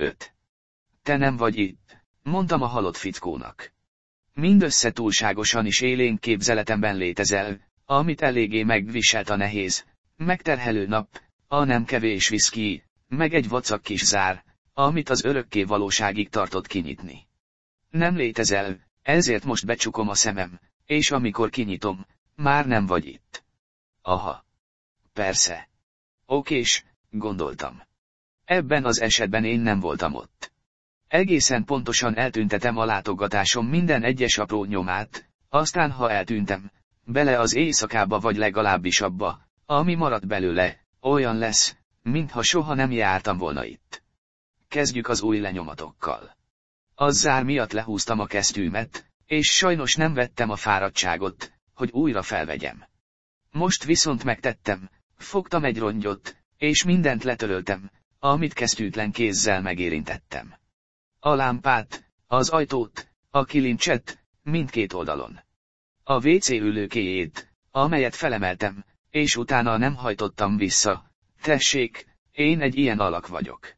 5. Te nem vagy itt, mondtam a halott fickónak. Mindössze túlságosan is élénk képzeletemben létezel, amit eléggé megviselt a nehéz, megterhelő nap, a nem kevés viszki, meg egy vacak kis zár, amit az örökké valóságig tartott kinyitni. Nem létezel, ezért most becsukom a szemem, és amikor kinyitom, már nem vagy itt. Aha. Persze. Okés, gondoltam. Ebben az esetben én nem voltam ott. Egészen pontosan eltüntetem a látogatásom minden egyes apró nyomát, aztán ha eltűntem, bele az éjszakába vagy legalábbis abba, ami maradt belőle, olyan lesz, mintha soha nem jártam volna itt. Kezdjük az új lenyomatokkal. Az zár miatt lehúztam a kesztyűmet, és sajnos nem vettem a fáradtságot, hogy újra felvegyem. Most viszont megtettem, fogtam egy rongyot, és mindent letöröltem, amit kesztyűtlen kézzel megérintettem. A lámpát, az ajtót, a kilincset, mindkét oldalon. A WC ülőkéjét, amelyet felemeltem, és utána nem hajtottam vissza. Tessék, én egy ilyen alak vagyok.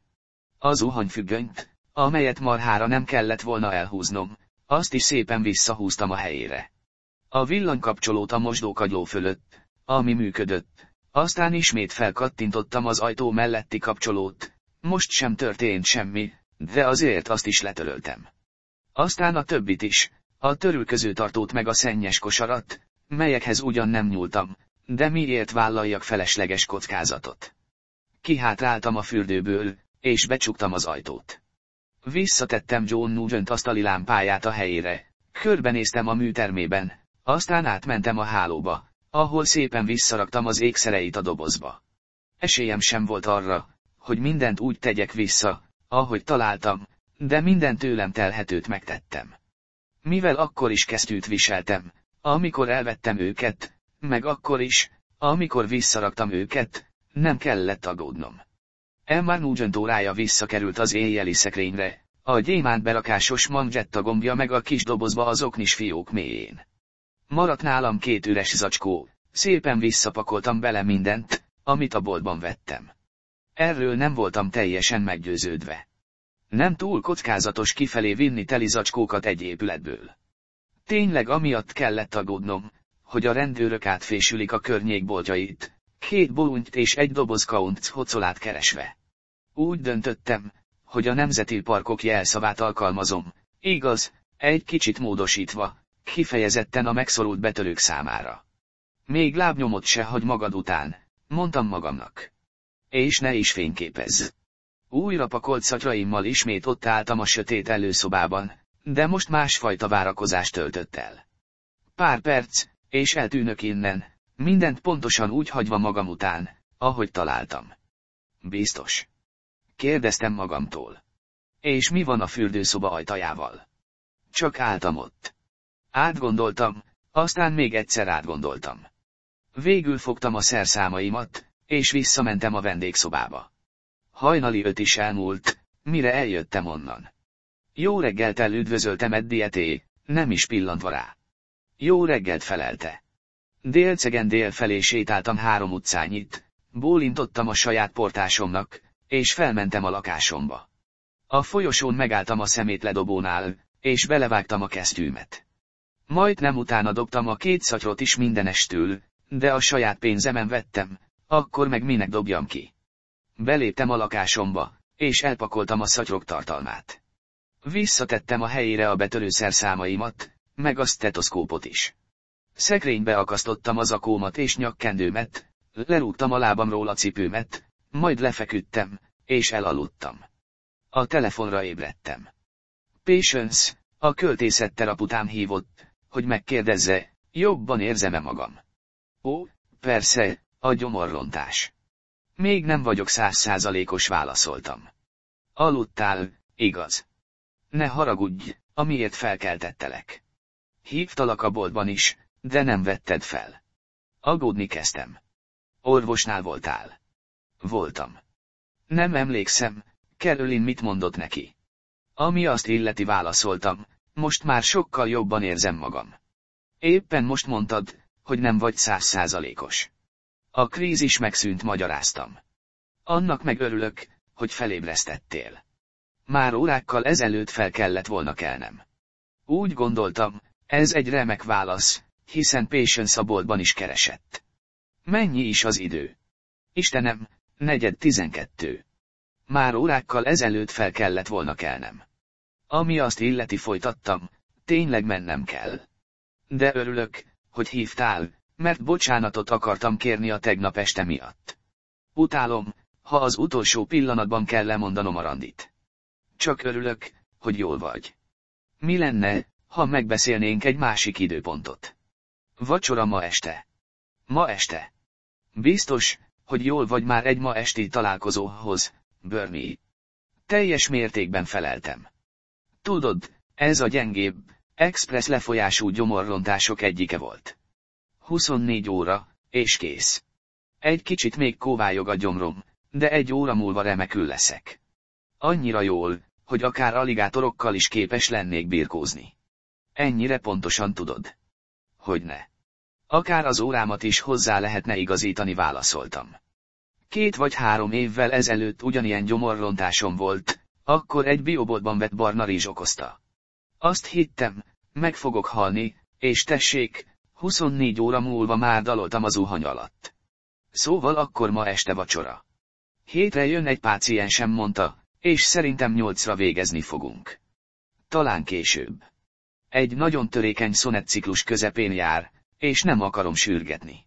Az zuhanyfüggönyt, amelyet marhára nem kellett volna elhúznom, azt is szépen visszahúztam a helyére. A villanykapcsolót a mosdókagyló fölött, ami működött, aztán ismét felkattintottam az ajtó melletti kapcsolót, most sem történt semmi, de azért azt is letöröltem. Aztán a többit is, a törülköző tartót meg a szennyes kosarat, melyekhez ugyan nem nyúltam, de miért vállaljak felesleges kockázatot? Kihátráltam a fürdőből, és becsuktam az ajtót. Visszatettem John Nugent asztali lámpáját a helyére, körbenéztem a műtermében, aztán átmentem a hálóba, ahol szépen visszaraktam az ékszereit a dobozba. Esélyem sem volt arra, hogy mindent úgy tegyek vissza, ahogy találtam, de minden tőlem telhetőt megtettem. Mivel akkor is kesztyűt viseltem, amikor elvettem őket, meg akkor is, amikor visszaraktam őket, nem kellett aggódnom. Emma Nugent órája visszakerült az éjjeli szekrényre, a gyémánt berakásos manzsetta gombja meg a kis dobozba az oknis fiók mélyén. Maradt nálam két üres zacskó, szépen visszapakoltam bele mindent, amit a boltban vettem. Erről nem voltam teljesen meggyőződve. Nem túl kockázatos kifelé vinni teli zacskókat egy épületből. Tényleg amiatt kellett aggódnom, hogy a rendőrök átfésülik a környék boltjait, két bolúnyt és egy doboz kaunt hocolát keresve. Úgy döntöttem, hogy a nemzeti parkok jelszavát alkalmazom, igaz, egy kicsit módosítva, kifejezetten a megszorult betörők számára. Még lábnyomot se hagy magad után, mondtam magamnak. És ne is fényképezz. Újra pakolt szatyraimmal ismét ott álltam a sötét előszobában, de most másfajta várakozás töltött el. Pár perc, és eltűnök innen, mindent pontosan úgy hagyva magam után, ahogy találtam. Biztos. Kérdeztem magamtól. És mi van a fürdőszoba ajtajával? Csak álltam ott. Átgondoltam, aztán még egyszer átgondoltam. Végül fogtam a szerszámaimat, és visszamentem a vendégszobába. Hajnali öt is elmúlt, mire eljöttem onnan. Jó reggelt elüdvözöltem Eddieté, nem is pillantva rá. Jó reggelt felelte. Délcegen dél sétáltam három utcányit, bólintottam a saját portásomnak, és felmentem a lakásomba. A folyosón megálltam a szemétledobónál, és belevágtam a kesztyűmet. Majd nem utána dobtam a két szatyrot is mindenestől, de a saját pénzemen vettem, akkor meg minek dobjam ki. Beléptem a lakásomba, és elpakoltam a szatyrok tartalmát. Visszatettem a helyére a betörőszerszámaimat, meg a stetoszkópot is. Szekrénybe akasztottam az akómat és nyakkendőmet, lerúgtam a lábamról a cipőmet, majd lefeküdtem, és elaludtam. A telefonra ébredtem. Patience, a költészet teraputám hívott, hogy megkérdezze, jobban érzem-e magam. Ó, persze, a gyomorrontás. Még nem vagyok százszázalékos válaszoltam. Aludtál, igaz? Ne haragudj, amiért felkeltettelek. Hívtalak a boltban is, de nem vetted fel. Agódni kezdtem. Orvosnál voltál. Voltam. Nem emlékszem, Kerülin mit mondott neki. Ami azt illeti válaszoltam, most már sokkal jobban érzem magam. Éppen most mondtad, hogy nem vagy százszázalékos. A krízis megszűnt magyaráztam. Annak meg örülök, hogy felébresztettél. Már órákkal ezelőtt fel kellett volna kelnem. Úgy gondoltam, ez egy remek válasz, hiszen Patience a boltban is keresett. Mennyi is az idő? Istenem, negyed tizenkettő. Már órákkal ezelőtt fel kellett volna kelnem. Ami azt illeti folytattam, tényleg mennem kell. De örülök, hogy hívtál, mert bocsánatot akartam kérni a tegnap este miatt. Utálom, ha az utolsó pillanatban kell lemondanom a randit. Csak örülök, hogy jól vagy. Mi lenne, ha megbeszélnénk egy másik időpontot? Vacsora ma este. Ma este. Biztos, hogy jól vagy már egy ma esti találkozóhoz, Börmi. Teljes mértékben feleltem. Tudod, ez a gyengébb, express lefolyású gyomorrontások egyike volt. 24 óra, és kész. Egy kicsit még kóvályog a gyomrom, de egy óra múlva remekül leszek. Annyira jól, hogy akár aligátorokkal is képes lennék birkózni. Ennyire pontosan tudod. Hogy ne. Akár az órámat is hozzá lehetne igazítani válaszoltam. Két vagy három évvel ezelőtt ugyanilyen gyomorrontásom volt, akkor egy bioboltban vett barna rizs okozta. Azt hittem, meg fogok halni, és tessék, 24 óra múlva már daloltam az zuhany alatt. Szóval akkor ma este vacsora. Hétre jön egy páciensem mondta, és szerintem nyolcra végezni fogunk. Talán később. Egy nagyon törékeny szonetciklus közepén jár, és nem akarom sürgetni.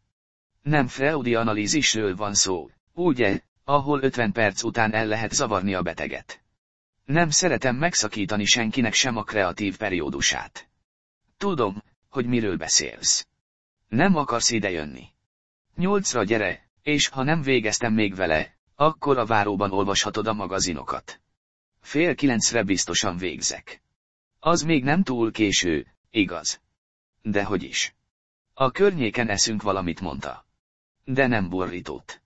Nem Freudi analízisről van szó, ugye, ahol 50 perc után el lehet zavarni a beteget. Nem szeretem megszakítani senkinek sem a kreatív periódusát. Tudom, hogy miről beszélsz. Nem akarsz idejönni. Nyolcra gyere, és ha nem végeztem még vele, akkor a váróban olvashatod a magazinokat. Fél kilencre biztosan végzek. Az még nem túl késő, igaz? De hogy is. A környéken eszünk valamit mondta. De nem borrítót.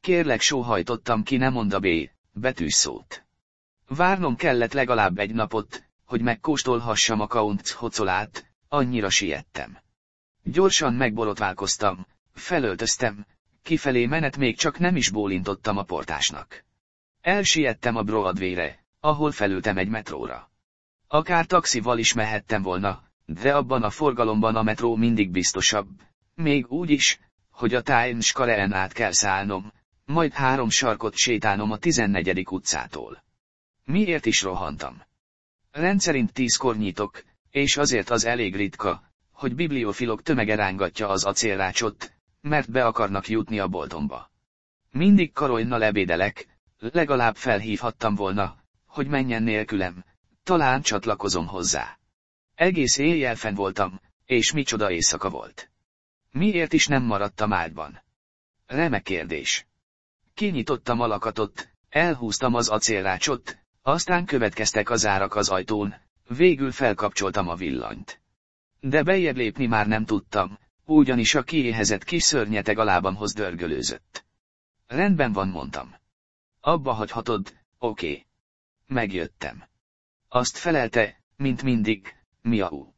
Kérlek sóhajtottam ki nem mond a B, betűs szót. Várnom kellett legalább egy napot, hogy megkóstolhassam a kaunt hocolát, annyira siettem. Gyorsan megborotválkoztam, felöltöztem, kifelé menet még csak nem is bólintottam a portásnak. Elsiettem a Broadway-re, ahol felültem egy metróra. Akár taxival is mehettem volna, de abban a forgalomban a metró mindig biztosabb, még úgy is, hogy a Times Square-en át kell szállnom, majd három sarkot sétálnom a 14. utcától. Miért is rohantam? Rendszerint tízkor nyitok, és azért az elég ritka, hogy bibliofilok tömege rángatja az acélrácsot, mert be akarnak jutni a boltomba. Mindig karolynal ebédelek, legalább felhívhattam volna, hogy menjen nélkülem, talán csatlakozom hozzá. Egész éjjel fenn voltam, és micsoda éjszaka volt. Miért is nem maradtam ágyban? Remek kérdés. Kinyitottam a lakatot, elhúztam az acélrácsot, aztán következtek az árak az ajtón, végül felkapcsoltam a villanyt. De bejebb lépni már nem tudtam, ugyanis a kiéhezett kis szörnyeteg a lábamhoz dörgölőzött. Rendben van mondtam. Abba hagyhatod, oké. Okay. Megjöttem. Azt felelte, mint mindig, miau.